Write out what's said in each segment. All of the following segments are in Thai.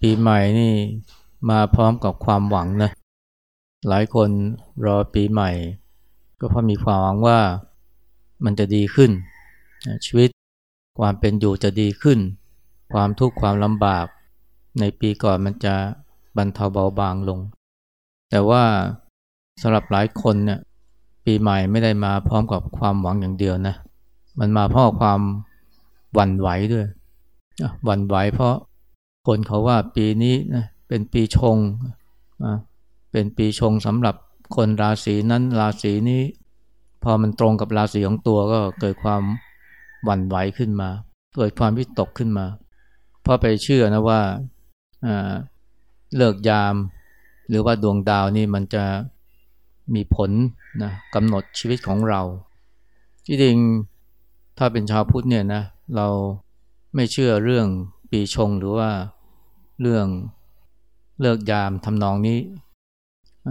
ปีใหม่นี่มาพร้อมกับความหวังนะหลายคนรอปีใหม่ ก็เพราะมีความหวังว่ามันจะดีขึ้น ชีวิตความเป็นอยู่จะดีขึ้น ความทุกข์ความลำบาก ในปีก่อนมันจะบรรเทาเบาบางลง แต่ว่าสำหรับหลายคนเนี่ยปีใหม่ไม่ได้มาพร้อมกับความหวังอย่างเดียวนะมันมาเพราะความหวั่นไหวด้วยหวั่นไหวเพราะ คนเขาว่าปีนี้นะเป็นปีชงเป็นปีชงสำหรับคนราศีนั้นราศีนี้ พอมันตรงกับราศีของตัวก็เกิดความหวั่นไหวขึ้นมา เกิดความวิตกขึ้นมา เพราะไปเชื่อนะว่าเลิกยาม หรือว่าดวงดาวนี่มันจะมีผลนะกำหนดชีวิตของเราที่จริงถ้าเป็นชาวพุทธเนี่ยนะเราไม่เชื่อเรื่องปีชงหรือว่า เรื่องเลิกยามทำนองนี้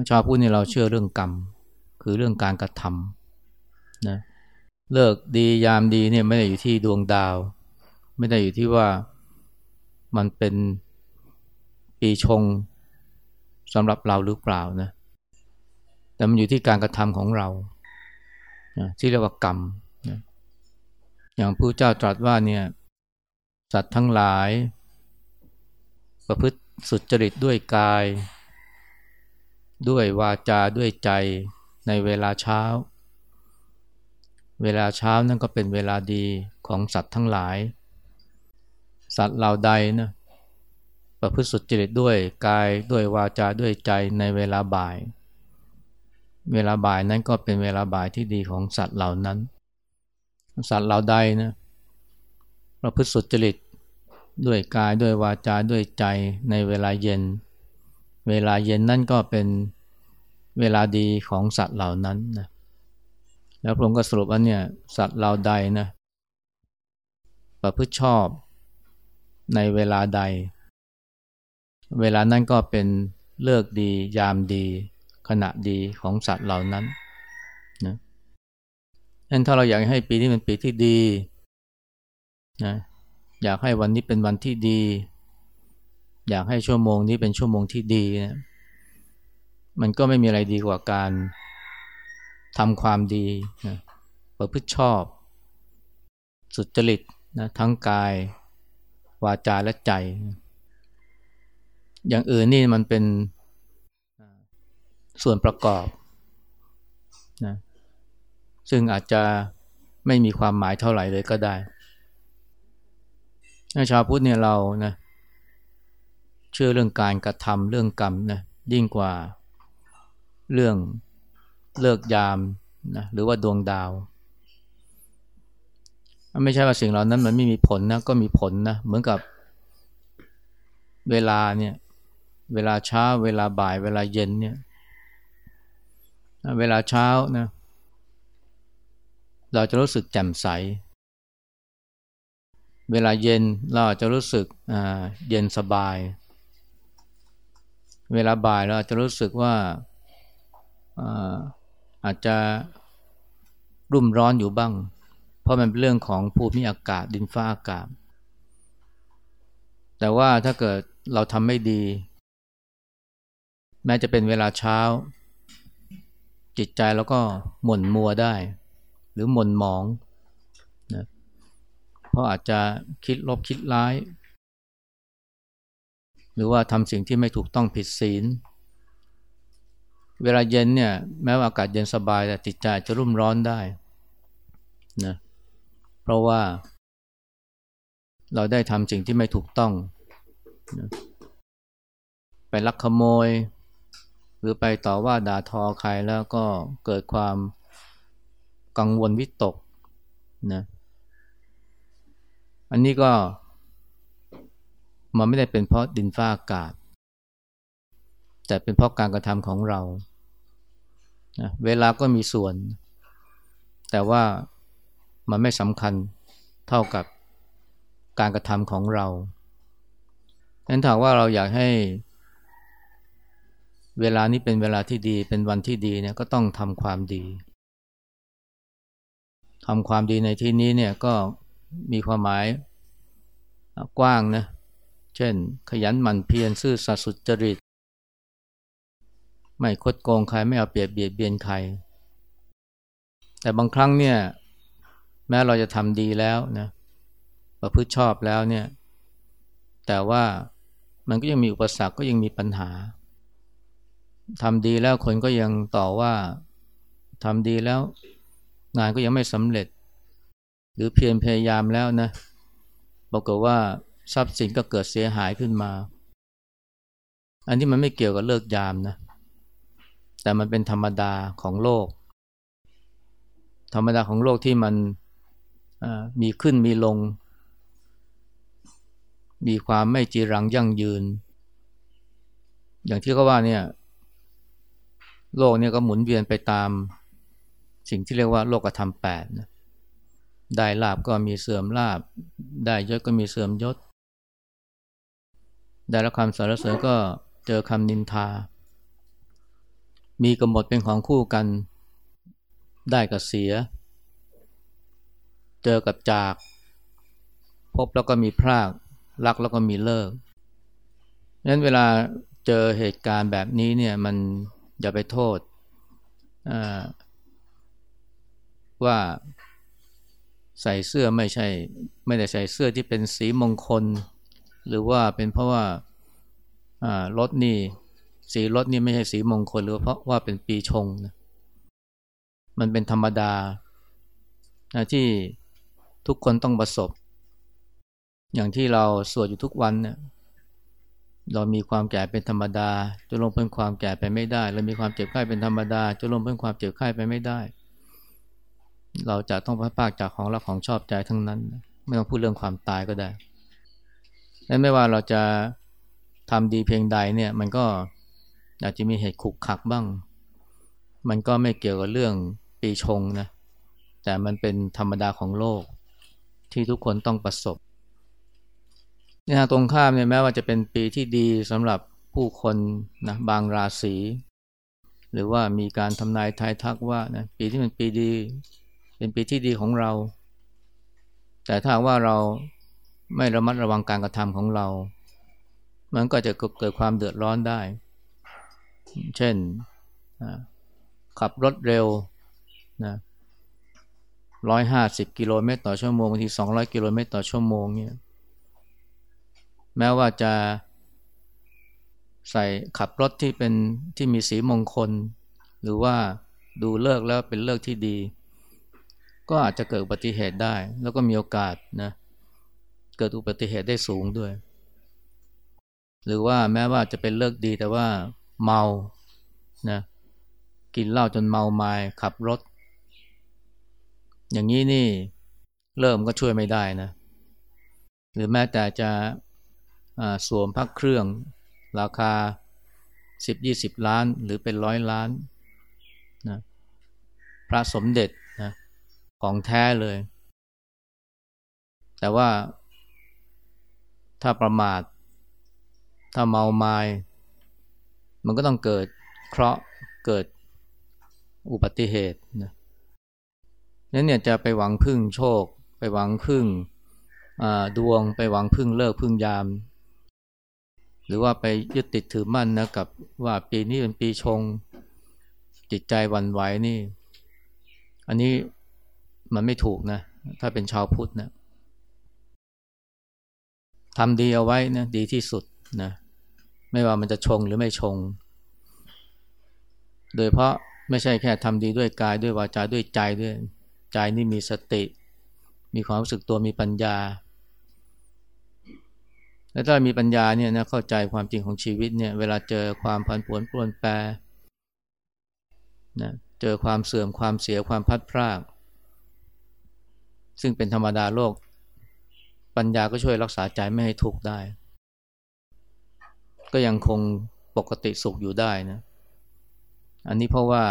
ชาวพุทธนี่เราเชื่อเรื่องกรรม คือเรื่องการกระทำนะเลิกดียามดีเนี่ยไม่ได้อยู่ที่ดวงดาว ไม่ได้อยู่ที่ว่ามันเป็นปีชงสำหรับเราหรือเปล่านะแต่มันอยู่ที่การกระทำของเราที่เรียกว่ากรรมอย่างพระเจ้าตรัสว่าเนี่ยสัตว์ทั้งหลาย ประพฤติสุจริตด้วยกาย ด้วยวาจาด้วยใจในเวลาเช้า เวลาเช้านั่นก็เป็นเวลาดีของสัตว์ทั้งหลาย สัตว์เหล่าใดนะประพฤติสุจริตด้วยกายด้วยวาจาด้วยใจในเวลาบ่าย เวลาบ่ายนั้นก็เป็นเวลาบ่ายที่ดีของสัตว์เหล่านั้น สัตว์เหล่าใดนะประพฤติสุจริต ด้วยกายด้วยวาจาด้วยใจในเวลาเย็น เวลาเย็นนั่นก็เป็นเวลาดีของสัตว์เหล่านั้นนะแล้วพระองค์ก็สรุปว่าเนี่ยสัตว์เหล่าใดนะประพฤติชอบในเวลาใด เวลานั้นก็เป็นเลิกดียามดี ขณะดีของสัตว์เหล่านั้นนะงั้นถ้าเราอยากให้ปีนี้เป็นปีที่ดีนะ อยากให้วันนี้เป็นวันที่ดี อยากให้ชั่วโมงนี้เป็นชั่วโมงที่ดีนะมันก็ไม่มีอะไรดีกว่าการทำความดีนะประพฤติชอบ สุจริตนะทั้งกาย วาจาและใจ อย่างอื่นนี่มันเป็นส่วนประกอบนะซึ่งอาจจะไม่มีความหมายเท่าไหร่เลยก็ได้ ชาวพุทธเนี่ยเรานะเชื่อเรื่องการกระทำเรื่องกรรมนะยิ่งกว่าเรื่องเลิกยามนะหรือว่าดวงดาว ไม่ใช่ว่าสิ่งเหล่านั้นมันไม่มีผลนะก็มีผลนะเหมือนกับเวลาเนี่ยเวลาเช้า เวลาบ่าย เวลาเย็นเนี่ยเวลาเช้านะเราจะรู้สึกแจ่มใส เวลาเย็นเราอาจจะรู้สึกเย็นสบาย เวลาบ่ายเราอาจจะรู้สึกว่าอาจจะรุ่มร้อนอยู่บ้าง เพราะมันเป็นเรื่องของภูมิอากาศดินฟ้าอากาศ แต่ว่าถ้าเกิดเราทำไม่ดี แม้จะเป็นเวลาเช้า จิตใจเราก็หม่นมัวได้ หรือหม่นหมอง ราะอาจจะคิดลบคิดร้าย หรือว่าทำสิ่งที่ไม่ถูกต้องผิดศีล เวลาเย็นเนี่ยแม้ว่าอากาศเย็นสบายแต่จิตใจจะรุ่มร้อนได้นะเพราะว่า เราได้ทำสิ่งที่ไม่ถูกต้องนะไปลักขโมย หรือไปต่อว่าด่าทอใครแล้วก็เกิดความกังวลวิตกนะ อันนี้ก็ มันไม่ได้เป็นเพราะดินฟ้าอากาศ แต่เป็นเพราะการกระทำของเรานะเวลาก็มีส่วน แต่ว่ามันไม่สำคัญเท่ากับการกระทำของเราฉะนั้นถามว่าเราอยากให้ เวลานี้เป็นเวลาที่ดี เป็นวันที่ดีเนี่ยก็ต้องทำความดีทำความดีในที่นี้เนี่ยก็ มีความหมายกว้างนะ เช่น ขยันหมั่นเพียรซื่อสัตย์สุจริต ไม่คดโกงใครไม่เอาเปรียบเบียดเบียนใคร แต่บางครั้งเนี่ย แม้เราจะทำดีแล้วนะประพฤติชอบแล้วเนี่ย แต่ว่ามันก็ยังมีอุปสรรคก็ยังมีปัญหาทำดีแล้วคนก็ยังต่อว่าทำดีแล้วงานก็ยังไม่สำเร็จ หรือเพียรพยายามแล้วนะบอกว่าทรัพย์สินก็เกิดเสียหายขึ้นมา อันนี้มันไม่เกี่ยวกับเลิกยามนะ แต่มันเป็นธรรมดาของโลก ธรรมดาของโลกที่มันมีขึ้นมีลง มีความไม่จีรังยั่งยืน อย่างที่เขาว่าเนี่ย โลกเนี่ยก็หมุนเวียนไปตาม สิ่งที่เรียกว่าโลกธรรมแปดนะ ได้ลาบก็มีเสื่อมลาบ ได้ยศก็มีเสื่อมยศ ได้รับคำสรรเสริญก็เจอคำนินทา มีกำหนดเป็นของคู่กัน ได้กับเสีย เจอกับจาก พบแล้วก็มีพราก รักแล้วก็มีเลิกนั้นเวลาเจอเหตุการณ์แบบนี้เนี่ยมันอย่าไปโทษว่า ใส่เสื้อไม่ใช่ ไม่ได้ใส่เสื้อที่เป็นสีมงคล หรือว่าเป็นเพราะว่ารถนี่สีรถนี่ไม่ใช่สีมงคล หรือเพราะว่าเป็นปีชงนะมันเป็นธรรมดานะที่ทุกคนต้องประสบ อย่างที่เราสวดอยู่ทุกวันเนี่ยเรามีความแก่เป็นธรรมดาจะลงเป็นความแก่ไปไม่ได้ เรามีความเจ็บไข้เป็นธรรมดาจะลงเป็นความเจ็บไข้ไปไม่ได้ เราจะต้องพัดพากจากของรักของชอบใจทั้งนั้น ไม่ต้องพูดเรื่องความตายก็ได้ และไม่ว่าเราจะทำดีเพียงใดเนี่ยมันก็อาจจะมีเหตุขุกขักบ้าง มันก็ไม่เกี่ยวกับเรื่องปีชงนะ แต่มันเป็นธรรมดาของโลกที่ทุกคนต้องประสบนี่ฮะตรงข้ามเนี่ยแม้ว่าจะเป็นปีที่ดีสำหรับผู้คนนะบางราศี หรือว่ามีการทำนายทายทักว่านะปีที่เป็นปีดี เป็นปีที่ดีของเรา แต่ถ้าว่าเราไม่ระมัดระวังการกระทำของเรา มันก็จะเกิดความเดือดร้อนได้ เช่น ขับรถเร็วนะร้อยห้าสิบกิโลเมตรต่อชั่วโมงบางทีสองร้อยกิโลเมตรต่อชั่วโมงเนี่ยแม้ว่าจะใส่ขับรถที่เป็นที่มีสีมงคล หรือว่าดูเลิกแล้วเป็นเลิกที่ดี ก็อาจจะเกิดอุบัติเหตุได้ แล้วก็มีโอกาสนะเกิดอุบัติเหตุได้สูงด้วย หรือว่าแม้ว่าจะเป็นเลิกดีแต่ว่าเมานะกินเหล้าจนเมาไมา้ขับรถ อย่างนี้นี่เริ่มก็ช่วยไม่ได้นะ หรือแม้แต่จะสวมพักเครื่อง ราคาสิบยี่สิบล้านหรือเป็นร้อยล้านนะพระสมเด็จ ของแท้เลย แต่ว่า ถ้าประมาท ถ้าเมาไมา้มันก็ต้องเกิดเคราะห์เกิดอุบัติเหตุนะนั้นเนี่ยจะไปหวังพึ่งโชค ไปหวังพึ่งดวงไปหวังพึ่งเลิกพึ่งยาม หรือว่าไปยึดติดถือมั่นนะกับว่าปีนี้เป็นปีชง จิตใจวันไหวนี่ อันนี้ มันไม่ถูกนะ ถ้าเป็นชาวพุทธนะทำดีเอาไว้นะดีที่สุดนะไม่ว่ามันจะชงหรือไม่ชง โดยเพราะไม่ใช่แค่ทำดีด้วยกายด้วยวาจาด้วยใจด้วยใจนี่มีสติ มีความรู้สึกตัวมีปัญญา แล้วถ้ามีปัญญาเนี่ยนะเข้าใจความจริงของชีวิตเนี่ยเวลาเจอความผันผวนปลวนแปรนะเจอความเสื่อมความเสียความพัดพราก ซึ่งเป็นธรรมดาโลก ปัญญาก็ช่วยรักษาใจไม่ให้ทุกข์ได้ ก็ยังคงปกติสุขอยู่ได้นะ อันนี้เพราะว่า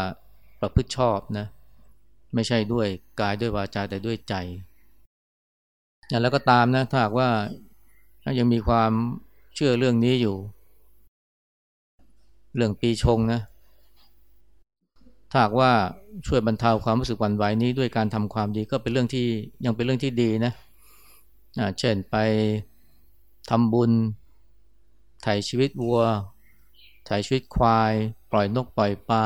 ประพฤติชอบนะ ไม่ใช่ด้วยกายด้วยวาจาแต่ด้วยใจอย่างแล้วก็ตามนะถ้าหากว่าถ้ายังมีความเชื่อเรื่องนี้อยู่ เรื่องปีชงนะ ถ้าว่าช่วยบรรเทาความรู้สึกหวั่นไหวนี้ด้วยการทำความดีก็เป็นเรื่องที่ยังเป็นเรื่องที่ดีนะเช่นไปทำบุญถ่ายชีวิตวัวถ่ายชีวิตควาย ปล่อยนกปล่อยปลา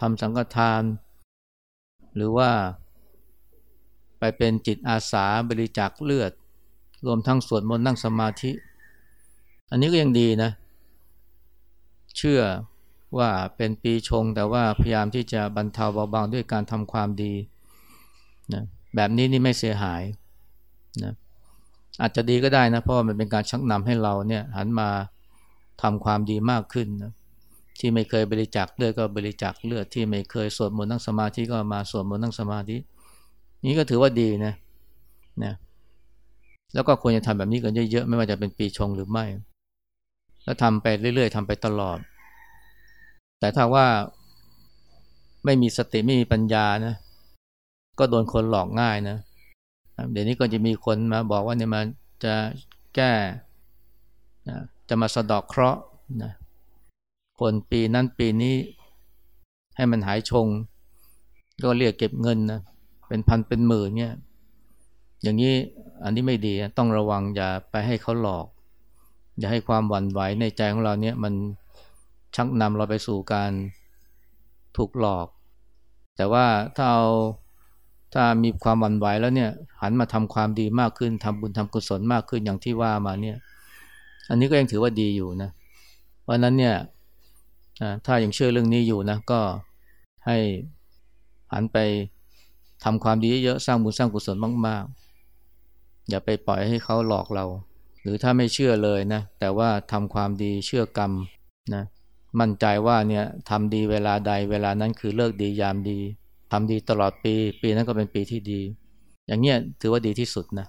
ทำสังฆทาน หรือว่าไปเป็นจิตอาสาบริจาคเลือด รวมทั้งสวดมนต์นั่งสมาธิ อันนี้ก็ยังดีนะ เชื่อ ว่าเป็นปีชงแต่ว่าพยายามที่จะบรรเทาเบาบางด้วยการทำความดีนะแบบนี้นี่ไม่เสียหายนะอาจจะดีก็ได้นะเพราะมันเป็นการชักนำให้เราเนี่ยหันมาทำความดีมากขึ้นนะที่ไม่เคยบริจาคเลือดก็บริจาคเลือดที่ไม่เคยสวดมนต์นั่งสมาธิก็มาสวดมนต์นั่งสมาธินี้ก็ถือว่าดีนะนะแล้วก็ควรจะทำแบบนี้กันเยอะๆไม่ว่าจะเป็นปีชงหรือไม่ แล้วทำไปเรื่อยๆทำไปตลอด แต่ถ้าว่าไม่มีสติไม่มีปัญญานะ ก็โดนคนหลอกง่ายนะ เดี๋ยวนี้ก็จะมีคนมาบอกว่าเนี่ยมันจะแก้นะจะมาสะดอกเคราะห์นะคนปีนั้นปีนี้ให้มันหายชง ก็เรียกเก็บเงินนะเป็นพันเป็นหมื่นเนี่ยอย่างนี้อันนี้ไม่ดีต้องระวังอย่าไปให้เขาหลอก อย่าให้ความหวั่นไหวในใจของเราเนี่ยมัน ชักนำเราไปสู่การถูกหลอก แต่ว่าถ้าเอาถ้ามีความหวั่นไหวแล้วเนี่ย หันมาทำความดีมากขึ้นทำบุญทำกุศลมากขึ้นอย่างที่ว่ามาเนี่ย อันนี้ก็ยังถือว่าดีอยู่นะเพราะนั้นเนี่ยถ้ายังเชื่อเรื่องนี้อยู่นะก็ให้หันไปทำความดีเยอะสร้างบุญสร้างกุศลมากๆ อย่าไปปล่อยให้เขาหลอกเรา หรือถ้าไม่เชื่อเลยนะ แต่ว่าทำความดีเชื่อกรรมนะ มั่นใจว่าเนี่ยทำดีเวลาใดเวลานั้นคือเลิกดียามดีทำดีตลอดปี ปีนั้นก็เป็นปีที่ดี อย่างเงี้ยถือว่าดีที่สุดนะ